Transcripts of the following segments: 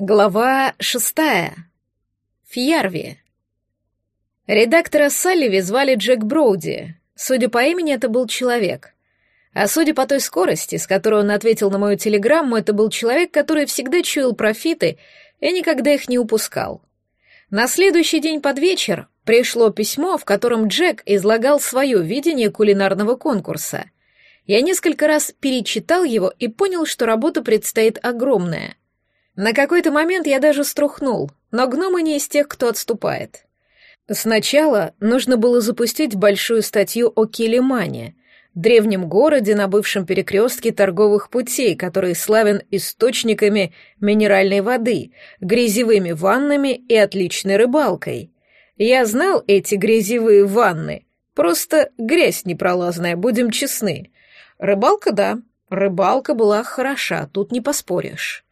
Глава шестая. Фьярви. Редактора Салливи звали Джек Броуди. Судя по имени, это был человек. А судя по той скорости, с которой он ответил на мою телеграмму, это был человек, который всегда чуял профиты и никогда их не упускал. На следующий день под вечер пришло письмо, в котором Джек излагал свое видение кулинарного конкурса. Я несколько раз перечитал его и понял, что работа предстоит огромная — на какой-то момент я даже струхнул, но гномы не из тех, кто отступает. Сначала нужно было запустить большую статью о Килимане, древнем городе на бывшем перекрестке торговых путей, который славен источниками минеральной воды, грязевыми ваннами и отличной рыбалкой. Я знал эти грязевые ванны, просто грязь непролазная, будем честны. Рыбалка, да, рыбалка была хороша, тут не поспоришь.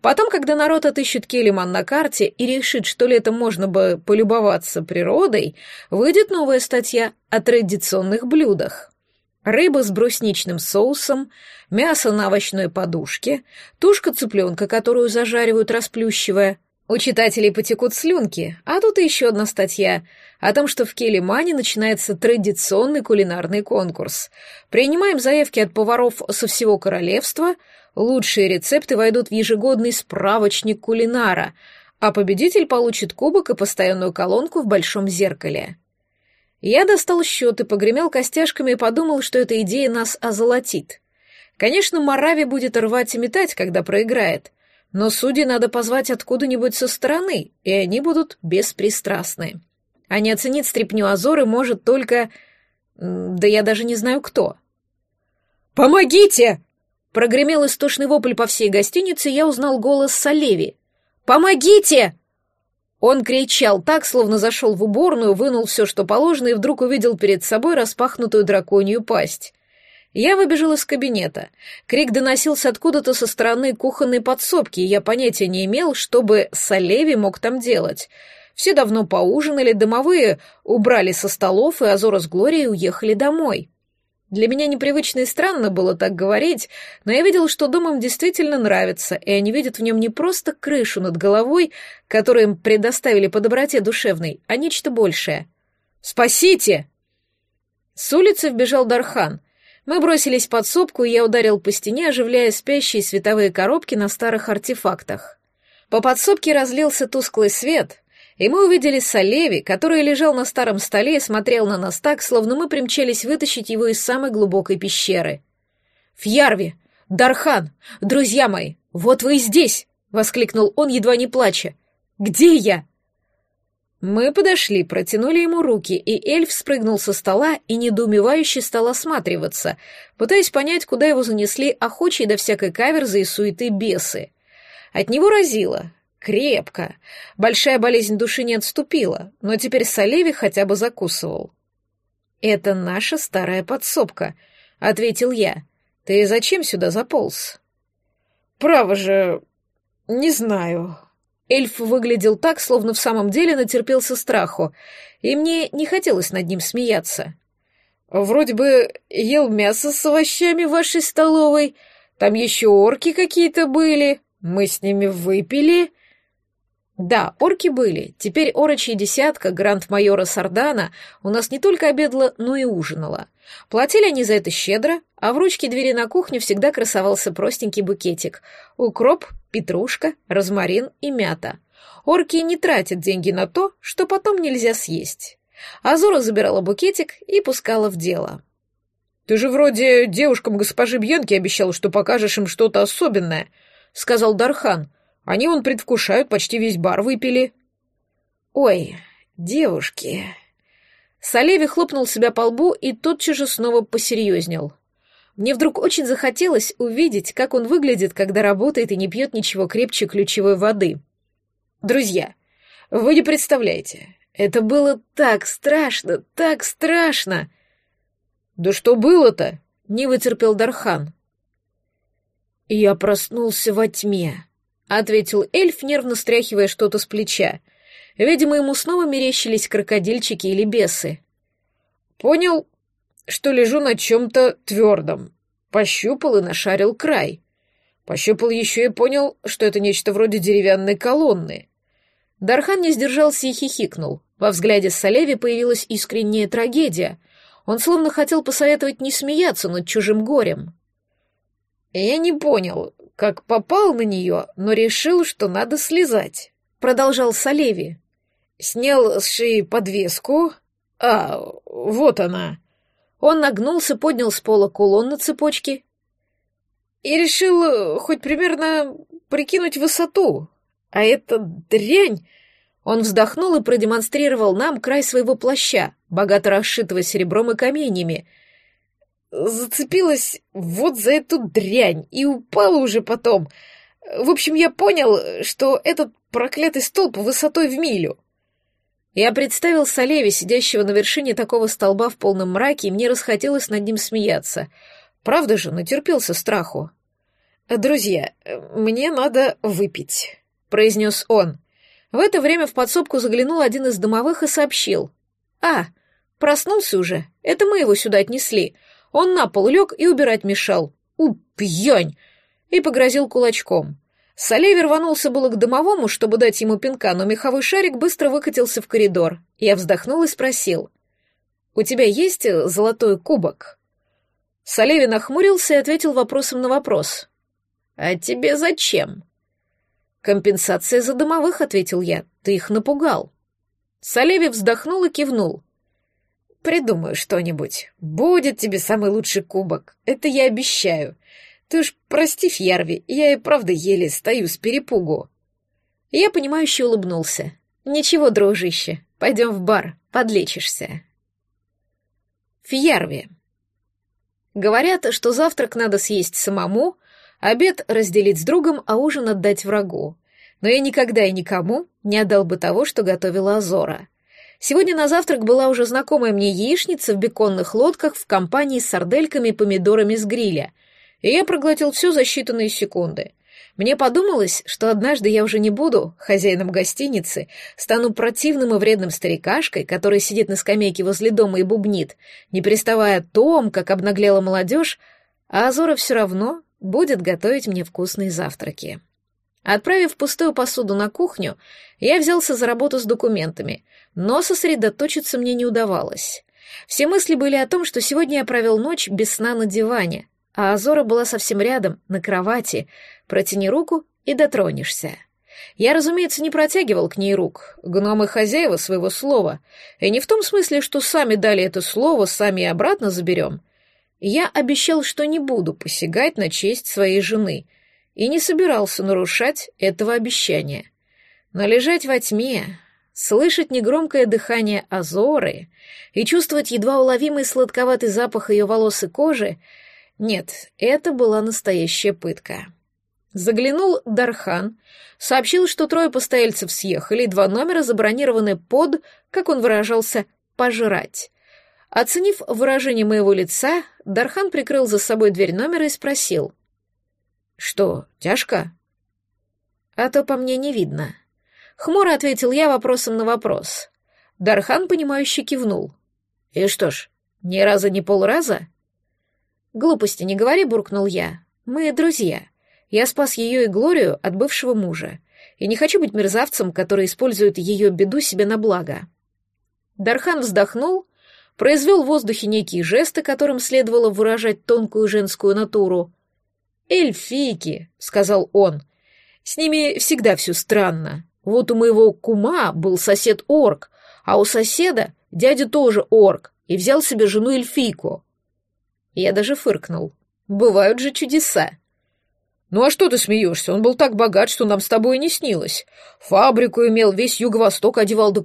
Потом, когда народ отыщет Келиман на карте и решит, что летом можно бы полюбоваться природой, выйдет новая статья о традиционных блюдах. Рыба с брусничным соусом, мясо на овощной подушке, тушка цыпленка, которую зажаривают расплющивая. У читателей потекут слюнки, а тут еще одна статья о том, что в Келимане начинается традиционный кулинарный конкурс. Принимаем заявки от поваров со всего королевства — Лучшие рецепты войдут в ежегодный справочник кулинара, а победитель получит кубок и постоянную колонку в большом зеркале. Я достал счет и погремел костяшками и подумал, что эта идея нас озолотит. Конечно, Марави будет рвать и метать, когда проиграет, но судьи надо позвать откуда-нибудь со стороны, и они будут беспристрастны. А не оценить стряпню Азоры может только... Да я даже не знаю кто. «Помогите!» Прогремел истошный вопль по всей гостинице, и я узнал голос Салеви. «Помогите!» Он кричал так, словно зашел в уборную, вынул все, что положено, и вдруг увидел перед собой распахнутую драконью пасть. Я выбежал из кабинета. Крик доносился откуда-то со стороны кухонной подсобки, и я понятия не имел, чтобы Салеви мог там делать. Все давно поужинали, домовые убрали со столов, и Азора с Глорией уехали домой. Для меня непривычно и странно было так говорить, но я видел, что дом им действительно нравится, и они видят в нем не просто крышу над головой, которую им предоставили по доброте душевной, а нечто большее. «Спасите!» С улицы вбежал Дархан. Мы бросились под сопку, и я ударил по стене, оживляя спящие световые коробки на старых артефактах. По подсобке разлился тусклый свет, и мы увидели Салеви, который лежал на старом столе и смотрел на нас так, словно мы примчались вытащить его из самой глубокой пещеры. «Фьярви! Дархан! Друзья мои! Вот вы и здесь!» — воскликнул он, едва не плача. «Где я?» Мы подошли, протянули ему руки, и эльф спрыгнул со стола и недоумевающе стал осматриваться, пытаясь понять, куда его занесли охочие до всякой каверзы и суеты бесы. От него разило. Крепко. Большая болезнь души не отступила, но теперь Салеви хотя бы закусывал. «Это наша старая подсобка», — ответил я. «Ты зачем сюда заполз?» «Право же... не знаю». Эльф выглядел так, словно в самом деле натерпелся страху, и мне не хотелось над ним смеяться. «Вроде бы ел мясо с овощами в вашей столовой, там еще орки какие-то были, мы с ними выпили...» Да, орки были. Теперь орочья десятка гранд-майора Сардана у нас не только обедала, но и ужинала. Платили они за это щедро, а в ручке двери на кухню всегда красовался простенький букетик. Укроп, петрушка, розмарин и мята. Орки не тратят деньги на то, что потом нельзя съесть. Азура забирала букетик и пускала в дело. «Ты же вроде девушкам госпожи Бьянки обещал, что покажешь им что-то особенное», — сказал Дархан, они вон предвкушают, почти весь бар выпили. Ой, девушки. Салеви хлопнул себя по лбу и тотчас же снова посерьезнел. Мне вдруг очень захотелось увидеть, как он выглядит, когда работает и не пьет ничего крепче ключевой воды. Друзья, вы не представляете, это было так страшно, так страшно. Да что было-то? Не вытерпел Дархан. Я проснулся во тьме. — ответил эльф, нервно стряхивая что-то с плеча. Видимо, ему снова мерещились крокодильчики или бесы. «Понял, что лежу на чем-то твердом. Пощупал и нашарил край. Пощупал еще и понял, что это нечто вроде деревянной колонны. Дархан не сдержался и хихикнул. Во взгляде Салеви появилась искренняя трагедия. Он словно хотел посоветовать не смеяться над чужим горем. «Я не понял, как попал на нее, но решил, что надо слезать», — продолжал Салеви. «Снял с шеи подвеску. А, вот она». Он нагнулся, поднял с пола кулон на цепочке и решил хоть примерно прикинуть высоту. А эта дрянь... Он вздохнул и продемонстрировал нам край своего плаща, богато расшитого серебром и каменьями. Зацепилась вот за эту дрянь и упала уже потом. В общем, я понял, что этот проклятый столб высотой в милю. Я представил Салеви, сидящего на вершине такого столба в полном мраке, и мне расхотелось над ним смеяться. Правда же, натерпелся страху. «Друзья, мне надо выпить», — произнес он. В это время в подсобку заглянул один из домовых и сообщил. «А, проснулся уже. Это мы его сюда отнесли. Он на пол лег и убирать мешал. У, пьянь!» И погрозил кулачком. Салеви рванулся было к домовому, чтобы дать ему пинка, но меховой шарик быстро выкатился в коридор. Я вздохнул и спросил. «У тебя есть золотой кубок?» Салеви нахмурился и ответил вопросом на вопрос. «А тебе зачем?» «Компенсация за домовых», — ответил я. «Ты их напугал». Салеви вздохнул и кивнул. «Придумаю что-нибудь. Будет тебе самый лучший кубок. Это я обещаю. Ты уж прости, Фьярви, я и правда еле стою с перепугу». Я понимающе улыбнулся. «Ничего, дружище, пойдем в бар, подлечишься». Фьярви. Говорят, что завтрак надо съесть самому, Обед разделить с другом, а ужин отдать врагу. Но я никогда и никому не отдал бы того, что готовила Азора. Сегодня на завтрак была уже знакомая мне яичница в беконных лодках в компании с сардельками и помидорами с гриля, и я проглотил все за считанные секунды. Мне подумалось, что однажды я уже не буду хозяином гостиницы, стану противным и вредным старикашкой, который сидит на скамейке возле дома и бубнит, не приставая том, как обнаглела молодежь, а Азора все равно будет готовить мне вкусные завтраки. Отправив пустую посуду на кухню, я взялся за работу с документами, но сосредоточиться мне не удавалось. Все мысли были о том, что сегодня я провел ночь без сна на диване, а Азора была совсем рядом, на кровати. Протяни руку и дотронешься. Я, разумеется, не протягивал к ней рук. Гномы хозяева своего слова. И не в том смысле, что сами дали это слово, сами и обратно заберем — я обещал, что не буду посягать на честь своей жены, и не собирался нарушать этого обещания. Но лежать во тьме, слышать негромкое дыхание Азоры и чувствовать едва уловимый сладковатый запах ее волос и кожи — нет, это была настоящая пытка. Заглянул Дархан, сообщил, что трое постояльцев съехали, два номера забронированы под, как он выражался, «пожрать». Оценив выражение моего лица, Дархан прикрыл за собой дверь номера и спросил. «Что, тяжко?» «А то по мне не видно». Хмуро ответил я вопросом на вопрос. Дархан, понимающе кивнул. «И что ж, ни раза, ни полраза?» «Глупости не говори», — буркнул я. «Мы друзья. Я спас ее и Глорию от бывшего мужа. И не хочу быть мерзавцем, который использует ее беду себе на благо». Дархан вздохнул произвел в воздухе некие жесты, которым следовало выражать тонкую женскую натуру. «Эльфийки», — сказал он, — «с ними всегда все странно. Вот у моего кума был сосед-орк, а у соседа дядя тоже орк и взял себе жену эльфийку». Я даже фыркнул. «Бывают же чудеса». «Ну а что ты смеешься? Он был так богат, что нам с тобой и не снилось. Фабрику имел, весь юго-восток одевал да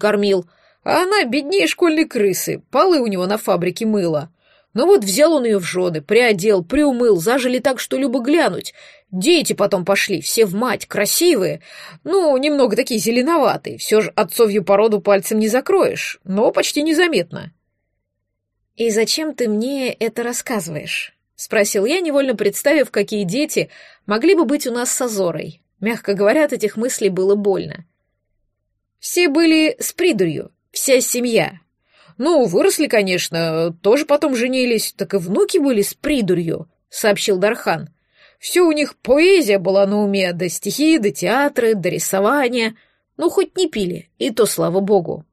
а она беднее школьной крысы, полы у него на фабрике мыла. Ну вот взял он ее в жены, приодел, приумыл, зажили так, что любо глянуть. Дети потом пошли, все в мать, красивые. Ну, немного такие зеленоватые, все же отцовью породу пальцем не закроешь, но почти незаметно. «И зачем ты мне это рассказываешь?» — спросил я, невольно представив, какие дети могли бы быть у нас с Азорой. Мягко говоря, от этих мыслей было больно. Все были с придурью, Вся семья. Ну, выросли, конечно, тоже потом женились, так и внуки были с придурью, сообщил Дархан. Все у них поэзия была на уме, да стихи, да театры, да рисование. Ну, хоть не пили, и то слава богу.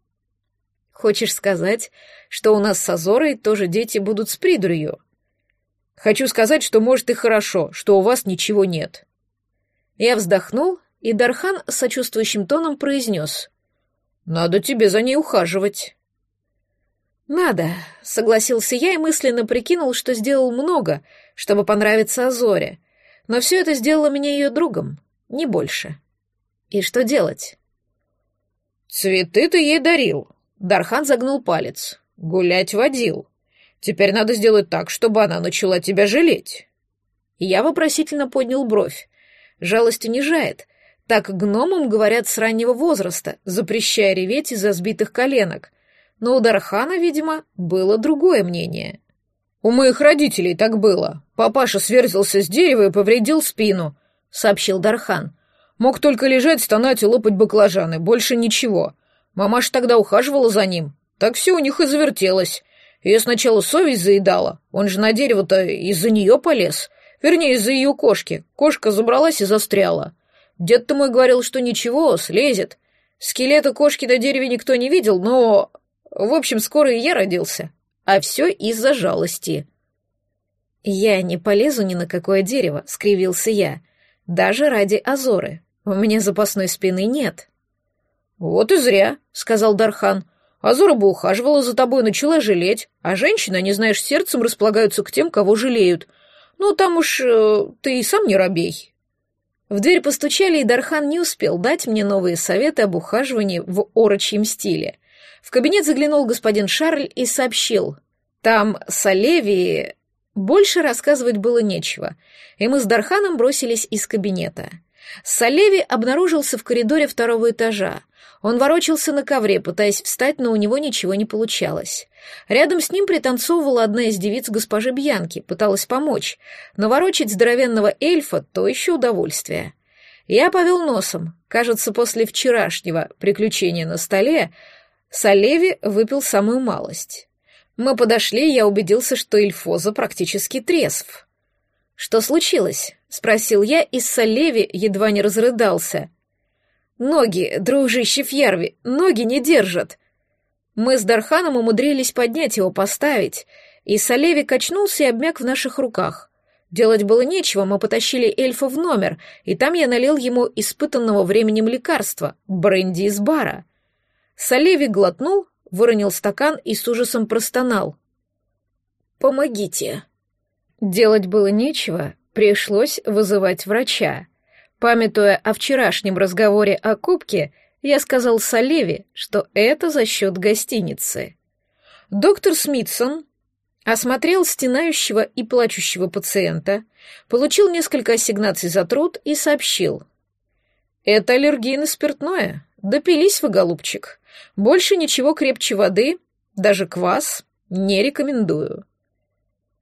Хочешь сказать, что у нас с Азорой тоже дети будут с придурью? Хочу сказать, что может и хорошо, что у вас ничего нет. Я вздохнул, и Дархан сочувствующим тоном произнес. «Надо тебе за ней ухаживать». «Надо», — согласился я и мысленно прикинул, что сделал много, чтобы понравиться Азоре, но все это сделало меня ее другом, не больше. И что делать? «Цветы ты ей дарил», — Дархан загнул палец. «Гулять водил. Теперь надо сделать так, чтобы она начала тебя жалеть». Я вопросительно поднял бровь. Жалость унижает. Так гномам говорят с раннего возраста, запрещая реветь из-за сбитых коленок. Но у Дархана, видимо, было другое мнение. «У моих родителей так было. Папаша сверзился с дерева и повредил спину», — сообщил Дархан. «Мог только лежать, стонать и лопать баклажаны, больше ничего. Мамаша тогда ухаживала за ним. Так все у них и завертелось. Ее сначала совесть заедала, он же на дерево-то из-за нее полез. Вернее, из-за ее кошки. Кошка забралась и застряла. Дед-то мой говорил, что ничего, слезет. Скелета кошки на дереве никто не видел, но... В общем, скоро и я родился. А все из-за жалости. «Я не полезу ни на какое дерево», — скривился я. «Даже ради Азоры. У меня запасной спины нет». «Вот и зря», — сказал Дархан. «Азора бы ухаживала за тобой, начала жалеть, а женщины, не знаешь, сердцем располагаются к тем, кого жалеют. Ну, там уж э, ты и сам не робей». В дверь постучали, и Дархан не успел дать мне новые советы об ухаживании в орочьем стиле. В кабинет заглянул господин Шарль и сообщил. Там с Оливией больше рассказывать было нечего, и мы с Дарханом бросились из кабинета. Салеви обнаружился в коридоре второго этажа. Он ворочался на ковре, пытаясь встать, но у него ничего не получалось. Рядом с ним пританцовывала одна из девиц госпожи Бьянки, пыталась помочь, но ворочать здоровенного эльфа — то еще удовольствие. Я повел носом. Кажется, после вчерашнего приключения на столе Салеви выпил самую малость. Мы подошли, я убедился, что Эльфоза практически трезв. «Что случилось?» — спросил я, и Салеви едва не разрыдался. «Ноги, дружище Фьярви, ноги не держат!» Мы с Дарханом умудрились поднять его, поставить, и Салеви качнулся и обмяк в наших руках. Делать было нечего, мы потащили эльфа в номер, и там я налил ему испытанного временем лекарства — бренди из бара. Салеви глотнул, выронил стакан и с ужасом простонал. «Помогите!» Делать было нечего, пришлось вызывать врача. Памятуя о вчерашнем разговоре о кубке, я сказал Салеве, что это за счет гостиницы. Доктор Смитсон осмотрел стенающего и плачущего пациента, получил несколько ассигнаций за труд и сообщил. «Это аллергия на спиртное. Допились вы, голубчик. Больше ничего крепче воды, даже квас, не рекомендую».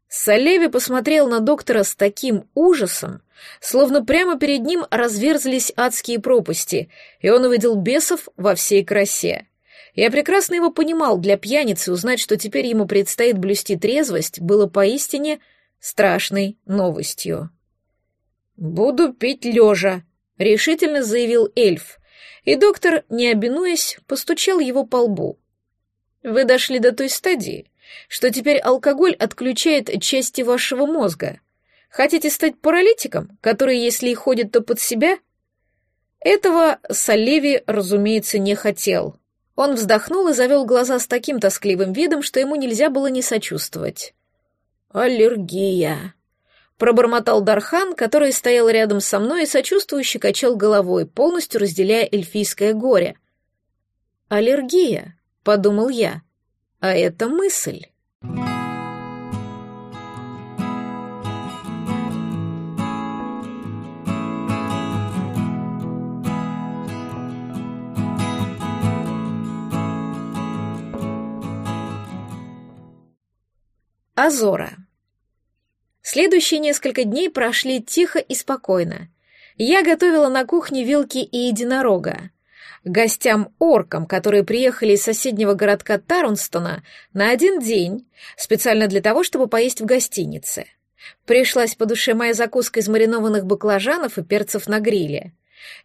Салеви посмотрел на доктора с таким ужасом, словно прямо перед ним разверзлись адские пропасти, и он увидел бесов во всей красе. Я прекрасно его понимал, для пьяницы узнать, что теперь ему предстоит блюсти трезвость, было поистине страшной новостью. «Буду пить лежа», — решительно заявил эльф, и доктор, не обинуясь, постучал его по лбу. «Вы дошли до той стадии, что теперь алкоголь отключает части вашего мозга. Хотите стать паралитиком, который, если и ходит, то под себя? Этого Салеви, разумеется, не хотел. Он вздохнул и завел глаза с таким тоскливым видом, что ему нельзя было не сочувствовать. «Аллергия», — пробормотал Дархан, который стоял рядом со мной и сочувствующе качал головой, полностью разделяя эльфийское горе. «Аллергия», — подумал я, — а это мысль. Азора. Следующие несколько дней прошли тихо и спокойно. Я готовила на кухне вилки и единорога гостям-оркам, которые приехали из соседнего городка Тарунстона на один день, специально для того, чтобы поесть в гостинице. Пришлась по душе моя закуска из маринованных баклажанов и перцев на гриле.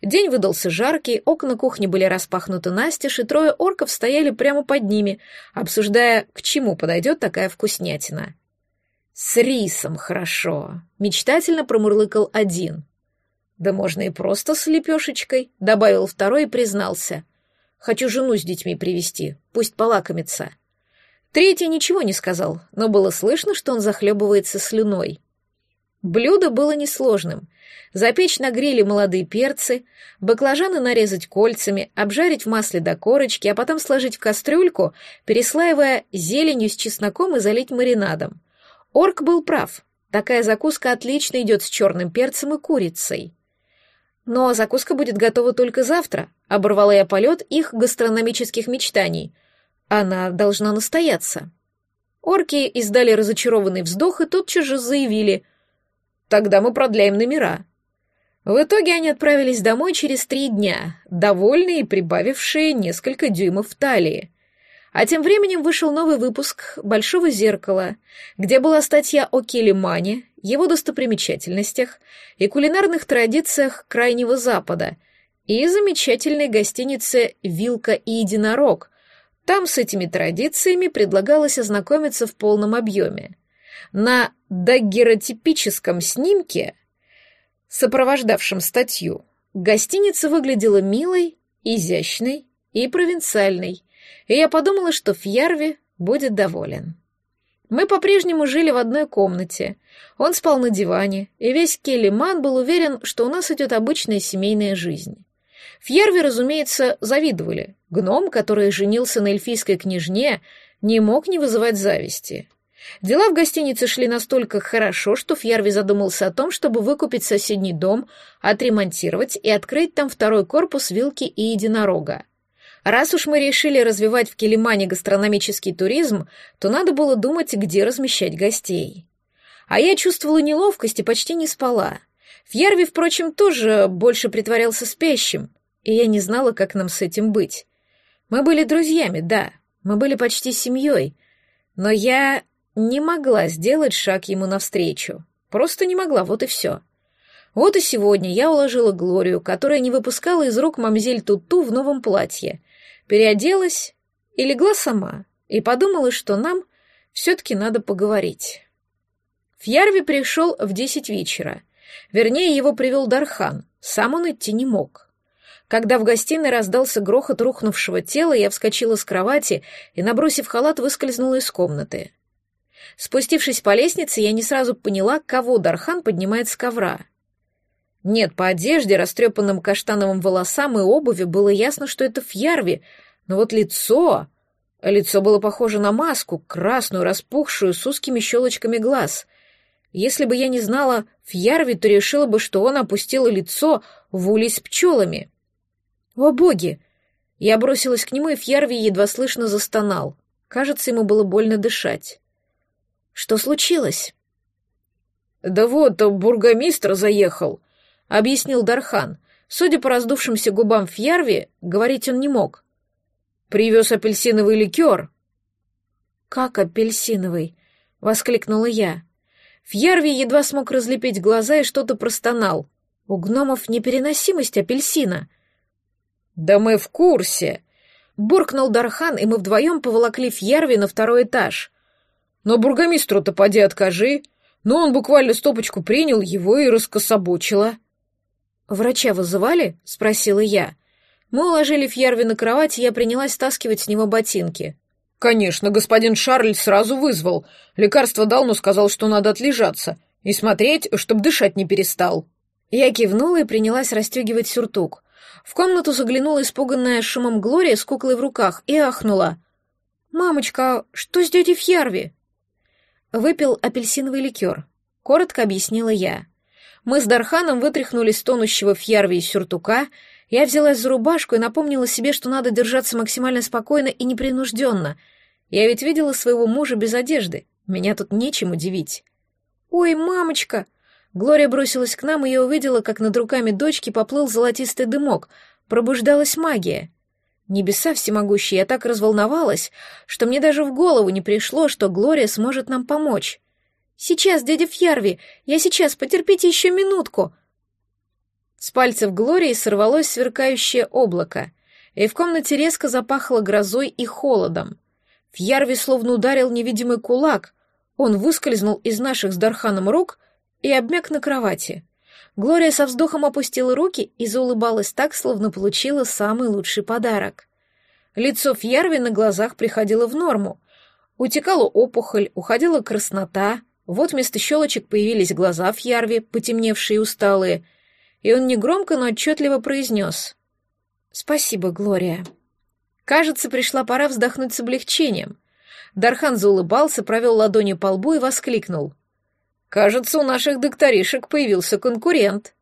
День выдался жаркий, окна кухни были распахнуты настежь, и трое орков стояли прямо под ними, обсуждая, к чему подойдет такая вкуснятина. «С рисом хорошо», — мечтательно промурлыкал один. «Да можно и просто с лепешечкой», — добавил второй и признался. «Хочу жену с детьми привести, пусть полакомится». Третий ничего не сказал, но было слышно, что он захлебывается слюной. Блюдо было несложным. Запечь на гриле молодые перцы, баклажаны нарезать кольцами, обжарить в масле до корочки, а потом сложить в кастрюльку, переслаивая зеленью с чесноком и залить маринадом. Орк был прав. Такая закуска отлично идет с черным перцем и курицей. Но закуска будет готова только завтра, оборвала я полет их гастрономических мечтаний. Она должна настояться. Орки издали разочарованный вздох и тотчас же заявили — Тогда мы продляем номера. В итоге они отправились домой через три дня, довольные и прибавившие несколько дюймов в талии. А тем временем вышел новый выпуск «Большого зеркала», где была статья о Келимане, его достопримечательностях и кулинарных традициях Крайнего Запада и замечательной гостинице «Вилка и единорог». Там с этими традициями предлагалось ознакомиться в полном объеме. На дагеротипическом снимке, сопровождавшем статью, гостиница выглядела милой, изящной и провинциальной, и я подумала, что Фьярви будет доволен. Мы по-прежнему жили в одной комнате. Он спал на диване, и весь Келлиман был уверен, что у нас идет обычная семейная жизнь. Фьерви, разумеется, завидовали. Гном, который женился на эльфийской княжне, не мог не вызывать зависти. Дела в гостинице шли настолько хорошо, что Фьярви задумался о том, чтобы выкупить соседний дом, отремонтировать и открыть там второй корпус вилки и единорога. Раз уж мы решили развивать в Келимане гастрономический туризм, то надо было думать, где размещать гостей. А я чувствовала неловкость и почти не спала. Фьярви, впрочем, тоже больше притворялся спящим, и я не знала, как нам с этим быть. Мы были друзьями, да, мы были почти семьей, но я не могла сделать шаг ему навстречу. Просто не могла, вот и все. Вот и сегодня я уложила Глорию, которая не выпускала из рук мамзель Туту в новом платье, переоделась и легла сама, и подумала, что нам все-таки надо поговорить. Фьярви пришел в десять вечера. Вернее, его привел Дархан, сам он идти не мог. Когда в гостиной раздался грохот рухнувшего тела, я вскочила с кровати и, набросив халат, выскользнула из комнаты. Спустившись по лестнице, я не сразу поняла, кого Дархан поднимает с ковра. Нет, по одежде, растрепанным каштановым волосам и обуви было ясно, что это Фьярви, но вот лицо... Лицо было похоже на маску, красную, распухшую, с узкими щелочками глаз. Если бы я не знала Фьярви, то решила бы, что он опустил лицо в улей с пчелами. «О, боги!» Я бросилась к нему, и Фьярви едва слышно застонал. Кажется, ему было больно дышать. Что случилось? Да вот, бургомистр заехал, объяснил Дархан. Судя по раздувшимся губам Фьярви, говорить он не мог. Привез апельсиновый ликер. Как апельсиновый? воскликнула я. Фьярви едва смог разлепить глаза и что-то простонал. У гномов непереносимость апельсина. Да мы в курсе, буркнул Дархан, и мы вдвоем поволокли Фьярви на второй этаж. Но бургомистру-то поди откажи. Но он буквально стопочку принял его и раскособочило. «Врача вызывали?» — спросила я. Мы уложили Фьярви на кровать, и я принялась стаскивать с него ботинки. «Конечно, господин Шарль сразу вызвал. Лекарство дал, но сказал, что надо отлежаться. И смотреть, чтобы дышать не перестал». Я кивнула и принялась расстегивать сюртук. В комнату заглянула испуганная шумом Глория с куклой в руках и ахнула. «Мамочка, что с дядей Фьярви?» Выпил апельсиновый ликер. Коротко объяснила я. Мы с Дарханом вытряхнули тонущего в Ярве из сюртука. Я взялась за рубашку и напомнила себе, что надо держаться максимально спокойно и непринужденно. Я ведь видела своего мужа без одежды. Меня тут нечем удивить. «Ой, мамочка!» Глория бросилась к нам, и я увидела, как над руками дочки поплыл золотистый дымок. Пробуждалась магия. Небеса всемогущие, я так разволновалась, что мне даже в голову не пришло, что Глория сможет нам помочь. Сейчас, дядя Фьярви, я сейчас, потерпите еще минутку!» С пальцев Глории сорвалось сверкающее облако, и в комнате резко запахло грозой и холодом. Фьярви словно ударил невидимый кулак. Он выскользнул из наших с Дарханом рук и обмяк на кровати. Глория со вздохом опустила руки и заулыбалась так, словно получила самый лучший подарок. Лицо Фьярви на глазах приходило в норму. Утекала опухоль, уходила краснота, вот вместо щелочек появились глаза в ярве, потемневшие и усталые, и он негромко, но отчетливо произнес «Спасибо, Глория». Кажется, пришла пора вздохнуть с облегчением. Дархан заулыбался, провел ладонью по лбу и воскликнул. «Кажется, у наших докторишек появился конкурент».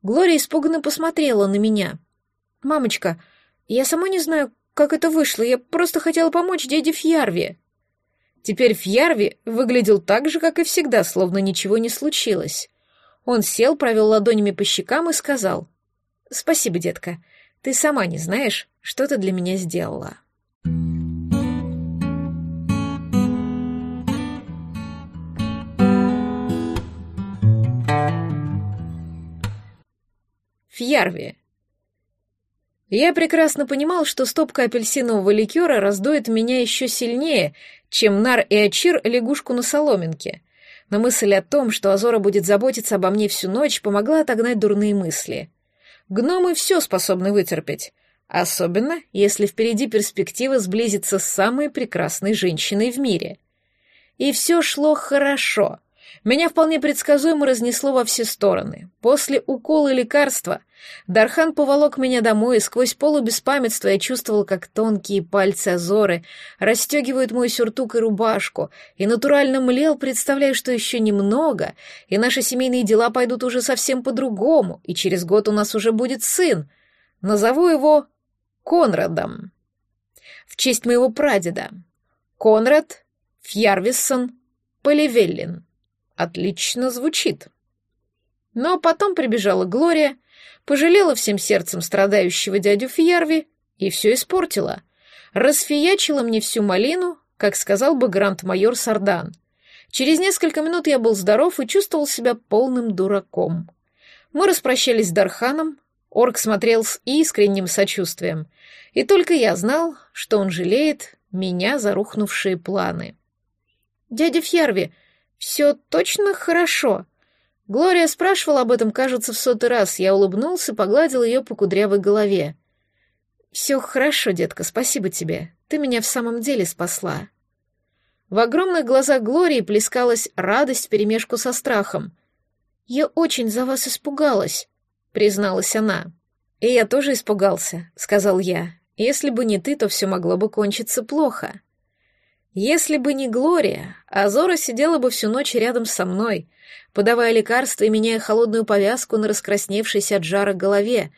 Глория испуганно посмотрела на меня. «Мамочка, я сама не знаю, как это вышло, я просто хотела помочь дяде Фьярве». Теперь Фьярви выглядел так же, как и всегда, словно ничего не случилось. Он сел, провел ладонями по щекам и сказал, «Спасибо, детка. Ты сама не знаешь, что ты для меня сделала». Фьярви. Я прекрасно понимал, что стопка апельсинового ликера раздует меня еще сильнее, чем Нар и Ачир лягушку на соломинке. Но мысль о том, что Азора будет заботиться обо мне всю ночь, помогла отогнать дурные мысли. Гномы все способны вытерпеть, особенно если впереди перспектива сблизиться с самой прекрасной женщиной в мире. И все шло хорошо. Меня вполне предсказуемо разнесло во все стороны. После укола лекарства Дархан поволок меня домой, и сквозь полубеспамятство я чувствовал, как тонкие пальцы Азоры расстегивают мой сюртук и рубашку, и натурально млел, представляя, что еще немного, и наши семейные дела пойдут уже совсем по-другому, и через год у нас уже будет сын. Назову его Конрадом. В честь моего прадеда. Конрад Фьярвиссон Поливеллин. Отлично звучит. Но потом прибежала Глория, пожалела всем сердцем страдающего дядю Фьярви и все испортила. Расфиячила мне всю малину, как сказал бы грант-майор Сардан. Через несколько минут я был здоров и чувствовал себя полным дураком. Мы распрощались с Дарханом, орк смотрел с искренним сочувствием, и только я знал, что он жалеет меня за рухнувшие планы. «Дядя Фьярви, «Все точно хорошо?» Глория спрашивала об этом, кажется, в сотый раз. Я улыбнулся, погладил ее по кудрявой голове. «Все хорошо, детка, спасибо тебе. Ты меня в самом деле спасла». В огромных глазах Глории плескалась радость вперемешку со страхом. «Я очень за вас испугалась», — призналась она. «И я тоже испугался», — сказал я. «Если бы не ты, то все могло бы кончиться плохо». Если бы не Глория, Азора сидела бы всю ночь рядом со мной, подавая лекарства и меняя холодную повязку на раскрасневшейся от жара голове,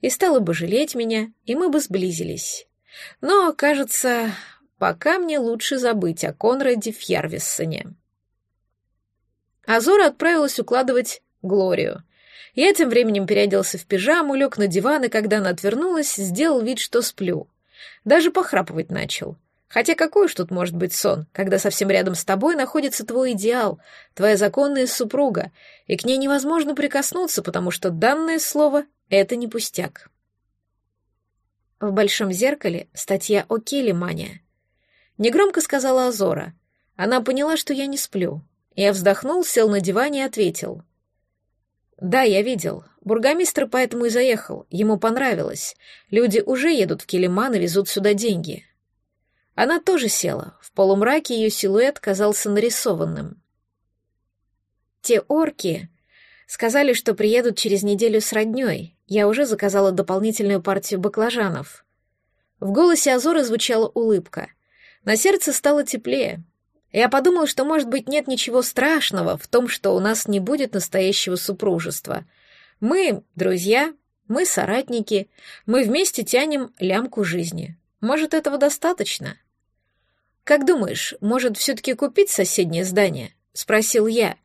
и стала бы жалеть меня, и мы бы сблизились. Но, кажется, пока мне лучше забыть о Конраде Фьярвиссоне. Азора отправилась укладывать Глорию. Я тем временем переоделся в пижаму, лег на диван, и когда она отвернулась, сделал вид, что сплю. Даже похрапывать начал — Хотя какой уж тут может быть сон, когда совсем рядом с тобой находится твой идеал, твоя законная супруга, и к ней невозможно прикоснуться, потому что данное слово — это не пустяк. В большом зеркале статья о Келемане. Негромко сказала Азора. Она поняла, что я не сплю. Я вздохнул, сел на диване и ответил. «Да, я видел. Бургомистр поэтому и заехал. Ему понравилось. Люди уже едут в Келеман и везут сюда деньги. Она тоже села. В полумраке ее силуэт казался нарисованным. Те орки сказали, что приедут через неделю с роднёй. Я уже заказала дополнительную партию баклажанов. В голосе Азора звучала улыбка. На сердце стало теплее. Я подумал, что, может быть, нет ничего страшного в том, что у нас не будет настоящего супружества. Мы — друзья, мы — соратники, мы вместе тянем лямку жизни. Может, этого достаточно?» «Как думаешь, может, все-таки купить соседнее здание?» — спросил я.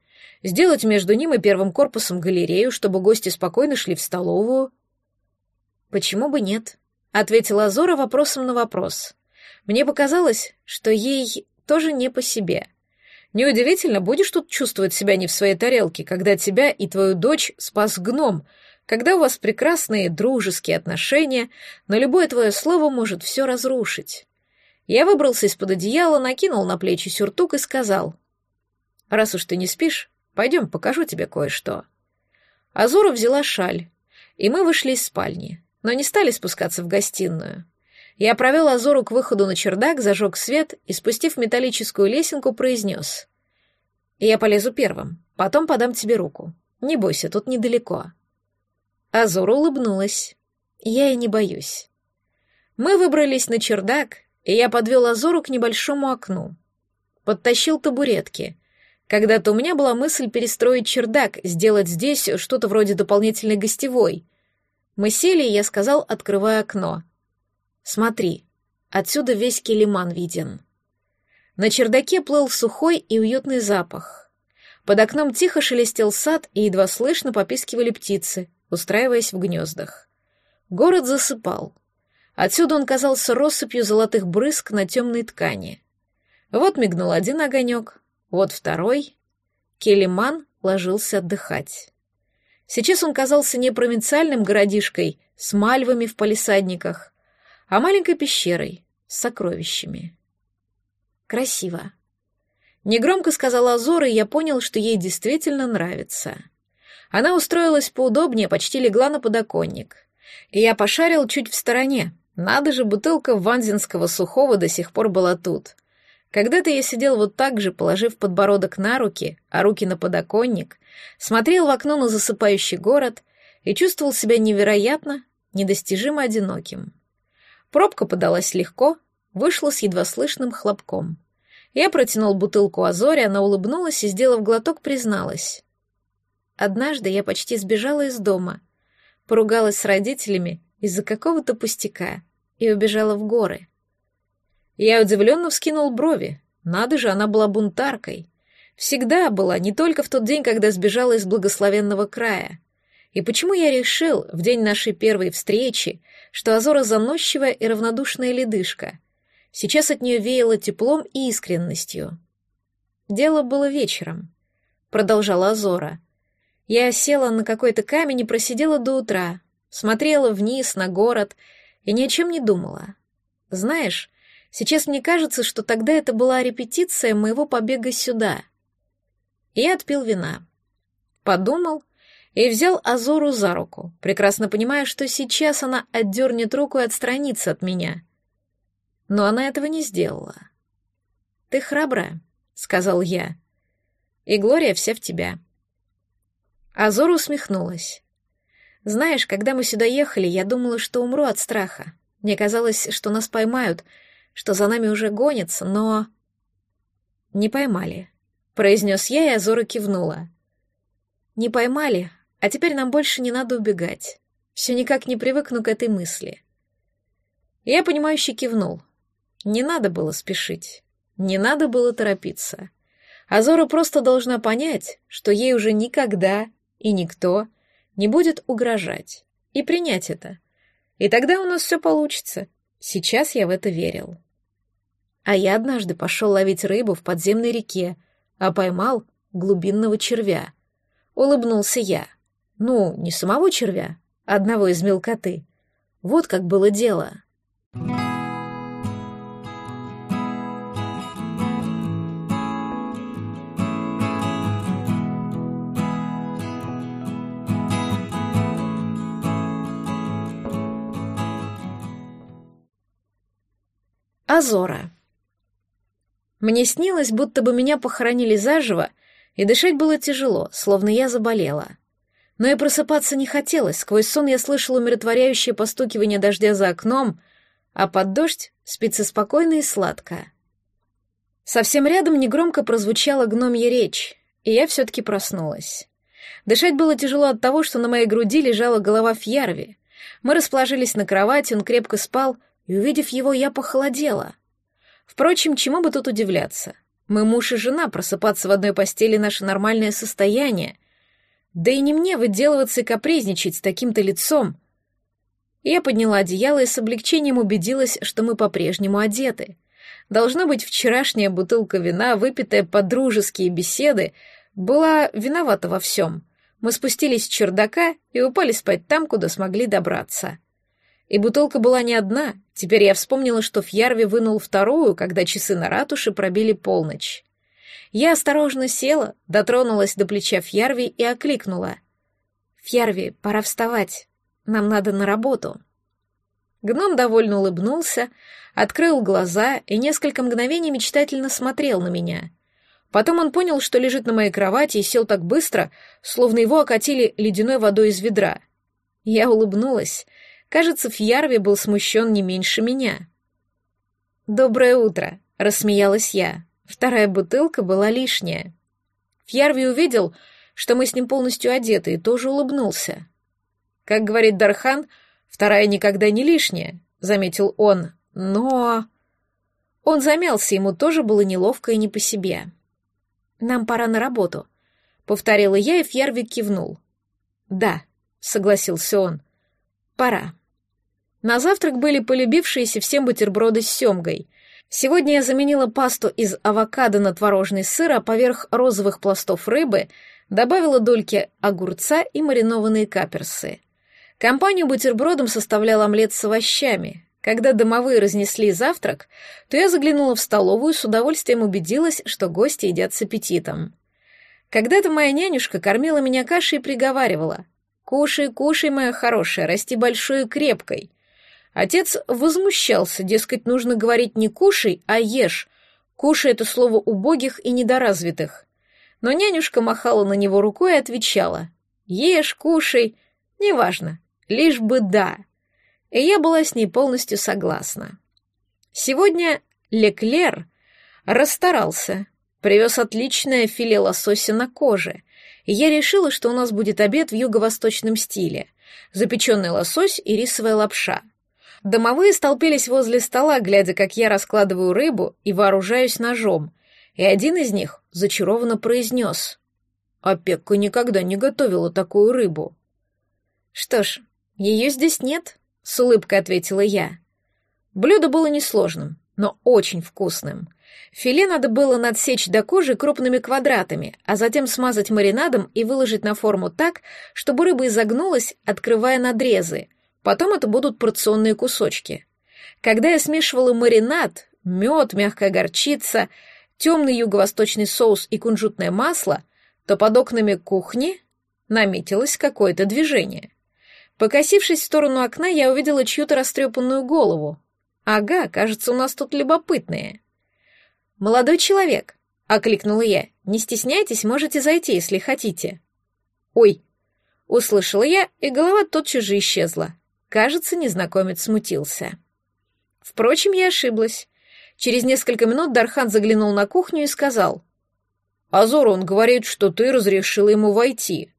«Сделать между ним и первым корпусом галерею, чтобы гости спокойно шли в столовую?» «Почему бы нет?» — ответила Азора вопросом на вопрос. Мне показалось, что ей тоже не по себе. Неудивительно, будешь тут чувствовать себя не в своей тарелке, когда тебя и твою дочь спас гном, когда у вас прекрасные дружеские отношения, но любое твое слово может все разрушить. Я выбрался из-под одеяла, накинул на плечи сюртук и сказал, «Раз уж ты не спишь, пойдем, покажу тебе кое-что». Азура взяла шаль, и мы вышли из спальни, но не стали спускаться в гостиную. Я провел Азору к выходу на чердак, зажег свет и, спустив металлическую лесенку, произнес. «Я полезу первым, потом подам тебе руку. Не бойся, тут недалеко». Азора улыбнулась. «Я и не боюсь». Мы выбрались на чердак, и я подвел Азору к небольшому окну. Подтащил табуретки. Когда-то у меня была мысль перестроить чердак, сделать здесь что-то вроде дополнительной гостевой. Мы сели, и я сказал, открывая окно. «Смотри, отсюда весь Келиман виден». На чердаке плыл сухой и уютный запах. Под окном тихо шелестел сад, и едва слышно попискивали птицы, устраиваясь в гнездах. Город засыпал. Отсюда он казался россыпью золотых брызг на темной ткани. Вот мигнул один огонек, вот второй. Келиман ложился отдыхать. Сейчас он казался не провинциальным городишкой с мальвами в палисадниках, а маленькой пещерой с сокровищами. Красиво. Негромко сказала Азора, и я понял, что ей действительно нравится. Она устроилась поудобнее, почти легла на подоконник. И я пошарил чуть в стороне, надо же, бутылка ванзинского сухого до сих пор была тут. Когда-то я сидел вот так же, положив подбородок на руки, а руки на подоконник, смотрел в окно на засыпающий город и чувствовал себя невероятно, недостижимо одиноким. Пробка подалась легко, вышла с едва слышным хлопком. Я протянул бутылку Азоре, она улыбнулась и, сделав глоток, призналась. Однажды я почти сбежала из дома, поругалась с родителями из-за какого-то пустяка и убежала в горы. Я удивленно вскинул брови. Надо же, она была бунтаркой. Всегда была, не только в тот день, когда сбежала из благословенного края. И почему я решил, в день нашей первой встречи, что Азора заносчивая и равнодушная ледышка? Сейчас от нее веяло теплом и искренностью. Дело было вечером, продолжала Азора. Я села на какой-то камень и просидела до утра, смотрела вниз на город и ни о чем не думала. Знаешь, сейчас мне кажется, что тогда это была репетиция моего побега сюда. И отпил вина. Подумал и взял Азору за руку, прекрасно понимая, что сейчас она отдернет руку и отстранится от меня. Но она этого не сделала. «Ты храбрая», — сказал я, — «и Глория вся в тебя». Азора усмехнулась. Знаешь, когда мы сюда ехали, я думала, что умру от страха. Мне казалось, что нас поймают, что за нами уже гонятся, но... Не поймали, произнес я, и Азора кивнула. Не поймали, а теперь нам больше не надо убегать. Все никак не привыкну к этой мысли. Я, понимающе кивнул. Не надо было спешить. Не надо было торопиться. Азора просто должна понять, что ей уже никогда и никто не будет угрожать, и принять это. И тогда у нас все получится. Сейчас я в это верил. А я однажды пошел ловить рыбу в подземной реке, а поймал глубинного червя. Улыбнулся я. Ну, не самого червя, а одного из мелкоты. Вот как было дело. Thank Азора. Мне снилось, будто бы меня похоронили заживо, и дышать было тяжело, словно я заболела. Но и просыпаться не хотелось, сквозь сон я слышала умиротворяющее постукивание дождя за окном, а под дождь спится спокойно и сладко. Совсем рядом негромко прозвучала гномья речь, и я все-таки проснулась. Дышать было тяжело от того, что на моей груди лежала голова Фьярви. Мы расположились на кровати, он крепко спал — и, увидев его, я похолодела. Впрочем, чему бы тут удивляться? Мы муж и жена, просыпаться в одной постели — наше нормальное состояние. Да и не мне выделываться и капризничать с таким-то лицом. Я подняла одеяло и с облегчением убедилась, что мы по-прежнему одеты. Должно быть, вчерашняя бутылка вина, выпитая под дружеские беседы, была виновата во всем. Мы спустились с чердака и упали спать там, куда смогли добраться. И бутылка была не одна. Теперь я вспомнила, что Фьярви вынул вторую, когда часы на ратуше пробили полночь. Я осторожно села, дотронулась до плеча Фьярви и окликнула. «Фьярви, пора вставать. Нам надо на работу». Гном довольно улыбнулся, открыл глаза и несколько мгновений мечтательно смотрел на меня. Потом он понял, что лежит на моей кровати и сел так быстро, словно его окатили ледяной водой из ведра. Я улыбнулась, Кажется, Фьярви был смущен не меньше меня. «Доброе утро», — рассмеялась я. Вторая бутылка была лишняя. Фьярви увидел, что мы с ним полностью одеты, и тоже улыбнулся. «Как говорит Дархан, вторая никогда не лишняя», — заметил он. «Но...» Он замялся, ему тоже было неловко и не по себе. «Нам пора на работу», — повторила я, и Фьярви кивнул. «Да», — согласился он, — «пора». На завтрак были полюбившиеся всем бутерброды с семгой. Сегодня я заменила пасту из авокадо на творожный сыр, а поверх розовых пластов рыбы добавила дольки огурца и маринованные каперсы. Компанию бутербродом составлял омлет с овощами. Когда домовые разнесли завтрак, то я заглянула в столовую и с удовольствием убедилась, что гости едят с аппетитом. Когда-то моя нянюшка кормила меня кашей и приговаривала «Кушай, кушай, моя хорошая, расти большой и крепкой», Отец возмущался, дескать, нужно говорить не «кушай», а «ешь». «Кушай» — это слово убогих и недоразвитых. Но нянюшка махала на него рукой и отвечала «Ешь, кушай, неважно, лишь бы да». И я была с ней полностью согласна. Сегодня Леклер расстарался, привез отличное филе лосося на коже, и я решила, что у нас будет обед в юго-восточном стиле. Запеченный лосось и рисовая лапша — Домовые столпились возле стола, глядя, как я раскладываю рыбу и вооружаюсь ножом, и один из них зачарованно произнес. «А Пекка никогда не готовила такую рыбу». «Что ж, ее здесь нет», — с улыбкой ответила я. Блюдо было несложным, но очень вкусным. Филе надо было надсечь до кожи крупными квадратами, а затем смазать маринадом и выложить на форму так, чтобы рыба изогнулась, открывая надрезы — Потом это будут порционные кусочки. Когда я смешивала маринад, мед, мягкая горчица, темный юго-восточный соус и кунжутное масло, то под окнами кухни наметилось какое-то движение. Покосившись в сторону окна, я увидела чью-то растрепанную голову. «Ага, кажется, у нас тут любопытные». «Молодой человек», — окликнула я, — «не стесняйтесь, можете зайти, если хотите». «Ой», — услышала я, и голова тотчас же исчезла. Кажется, незнакомец смутился. Впрочем, я ошиблась. Через несколько минут Дархан заглянул на кухню и сказал. «Азор, он говорит, что ты разрешила ему войти».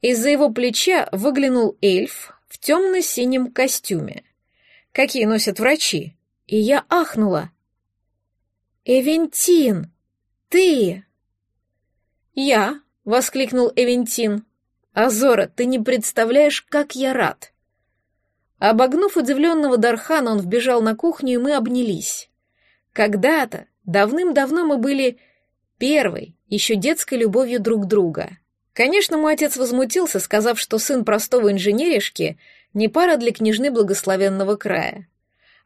Из-за его плеча выглянул эльф в темно-синем костюме. Какие носят врачи. И я ахнула. «Эвентин! Ты!» «Я!» — воскликнул Эвентин. «Азора, ты не представляешь, как я рад!» Обогнув удивленного Дархана, он вбежал на кухню, и мы обнялись. Когда-то, давным-давно мы были первой, еще детской любовью друг друга. Конечно, мой отец возмутился, сказав, что сын простого инженеришки не пара для княжны благословенного края.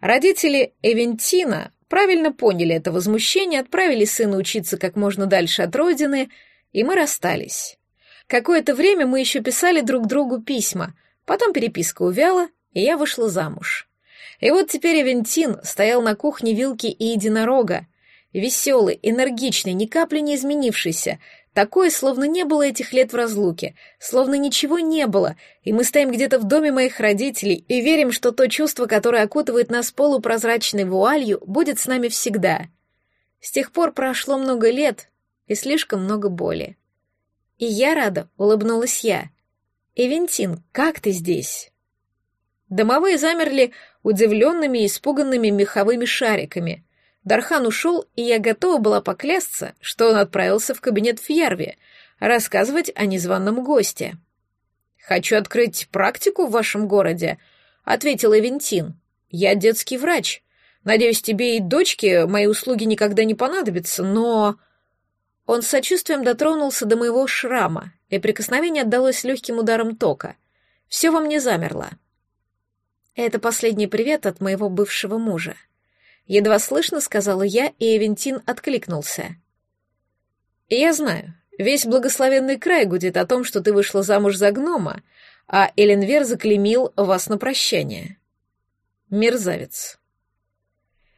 Родители Эвентина правильно поняли это возмущение, отправили сына учиться как можно дальше от родины, и мы расстались. Какое-то время мы еще писали друг другу письма, потом переписка увяла, и я вышла замуж. И вот теперь Авентин стоял на кухне вилки и единорога, веселый, энергичный, ни капли не изменившийся, такой, словно не было этих лет в разлуке, словно ничего не было, и мы стоим где-то в доме моих родителей и верим, что то чувство, которое окутывает нас полупрозрачной вуалью, будет с нами всегда. С тех пор прошло много лет и слишком много боли. И я рада, улыбнулась я. «Эвентин, как ты здесь?» Домовые замерли удивленными и испуганными меховыми шариками. Дархан ушел, и я готова была поклясться, что он отправился в кабинет Фьярви рассказывать о незваном госте. «Хочу открыть практику в вашем городе», — ответил Эвентин. «Я детский врач. Надеюсь, тебе и дочке мои услуги никогда не понадобятся, но...» Он с сочувствием дотронулся до моего шрама, и прикосновение отдалось легким ударом тока. Все во мне замерло. «Это последний привет от моего бывшего мужа». Едва слышно сказала я, и Эвентин откликнулся. «Я знаю, весь благословенный край гудит о том, что ты вышла замуж за гнома, а Эленвер заклемил вас на прощание. Мерзавец».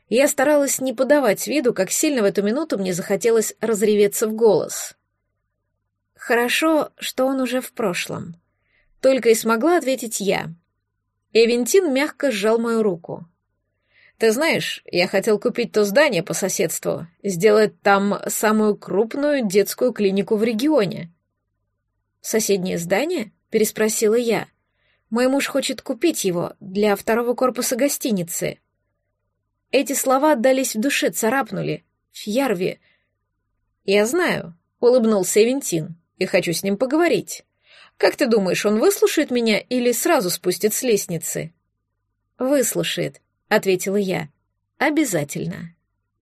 Я старалась не подавать виду, как сильно в эту минуту мне захотелось разреветься в голос. Хорошо, что он уже в прошлом. Только и смогла ответить я. Эвентин мягко сжал мою руку. «Ты знаешь, я хотел купить то здание по соседству, сделать там самую крупную детскую клинику в регионе». «Соседнее здание?» — переспросила я. «Мой муж хочет купить его для второго корпуса гостиницы». Эти слова отдались в душе, царапнули. Фьярви. «Я знаю», — улыбнулся Эвентин, — «и хочу с ним поговорить. Как ты думаешь, он выслушает меня или сразу спустит с лестницы?» «Выслушает», — ответила я. «Обязательно».